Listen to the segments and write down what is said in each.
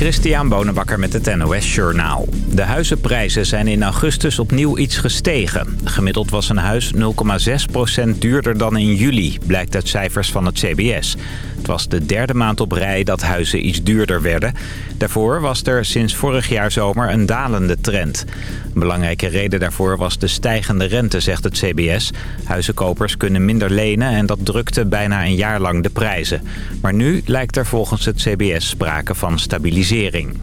Christian Bonenbakker met het NOS Journaal. De huizenprijzen zijn in augustus opnieuw iets gestegen. Gemiddeld was een huis 0,6% duurder dan in juli, blijkt uit cijfers van het CBS. Het was de derde maand op rij dat huizen iets duurder werden. Daarvoor was er sinds vorig jaar zomer een dalende trend. Een belangrijke reden daarvoor was de stijgende rente, zegt het CBS. Huizenkopers kunnen minder lenen en dat drukte bijna een jaar lang de prijzen. Maar nu lijkt er volgens het CBS sprake van automatisering.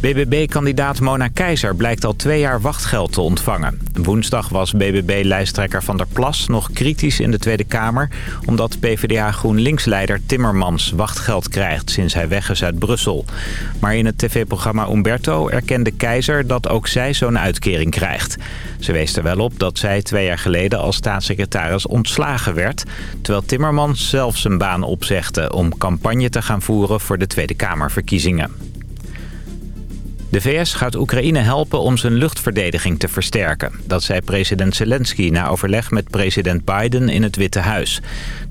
BBB-kandidaat Mona Keizer blijkt al twee jaar wachtgeld te ontvangen. Woensdag was BBB-lijsttrekker Van der Plas nog kritisch in de Tweede Kamer... omdat PvdA GroenLinks-leider Timmermans wachtgeld krijgt sinds hij weg is uit Brussel. Maar in het tv-programma Umberto erkende Keizer dat ook zij zo'n uitkering krijgt. Ze wees er wel op dat zij twee jaar geleden als staatssecretaris ontslagen werd... terwijl Timmermans zelf zijn baan opzegde om campagne te gaan voeren voor de Tweede Kamerverkiezingen. De VS gaat Oekraïne helpen om zijn luchtverdediging te versterken. Dat zei president Zelensky na overleg met president Biden in het Witte Huis.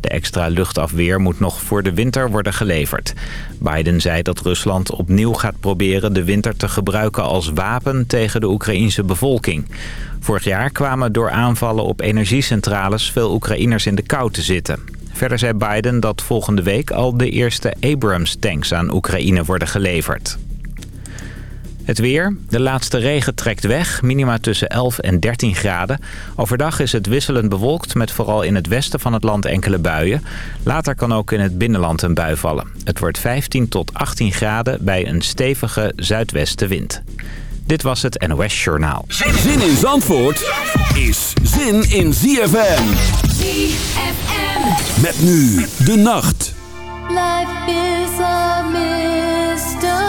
De extra luchtafweer moet nog voor de winter worden geleverd. Biden zei dat Rusland opnieuw gaat proberen de winter te gebruiken als wapen tegen de Oekraïense bevolking. Vorig jaar kwamen door aanvallen op energiecentrales veel Oekraïners in de kou te zitten. Verder zei Biden dat volgende week al de eerste Abrams-tanks aan Oekraïne worden geleverd. Het weer. De laatste regen trekt weg. Minima tussen 11 en 13 graden. Overdag is het wisselend bewolkt met vooral in het westen van het land enkele buien. Later kan ook in het binnenland een bui vallen. Het wordt 15 tot 18 graden bij een stevige zuidwestenwind. Dit was het NOS Journaal. Zin in Zandvoort is zin in ZFM. ZFM. Met nu de nacht. Life is a mystery.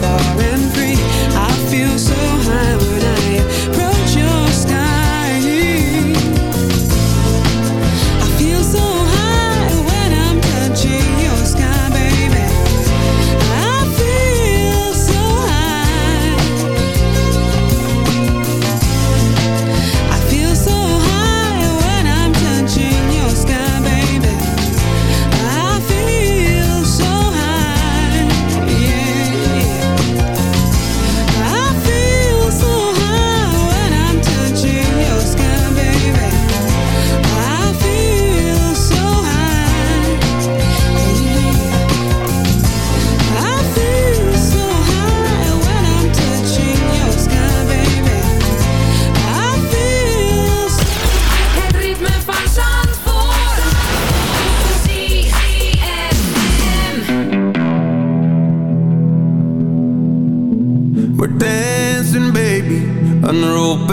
far and free. I feel so high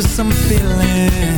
just some feeling.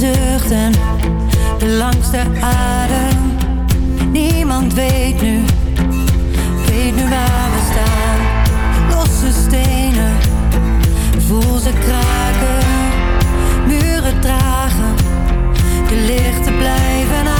zuchten, de langste adem. Niemand weet nu, weet nu waar we staan. Losse stenen, voel ze kraken. Muren dragen, de lichten blijven aan.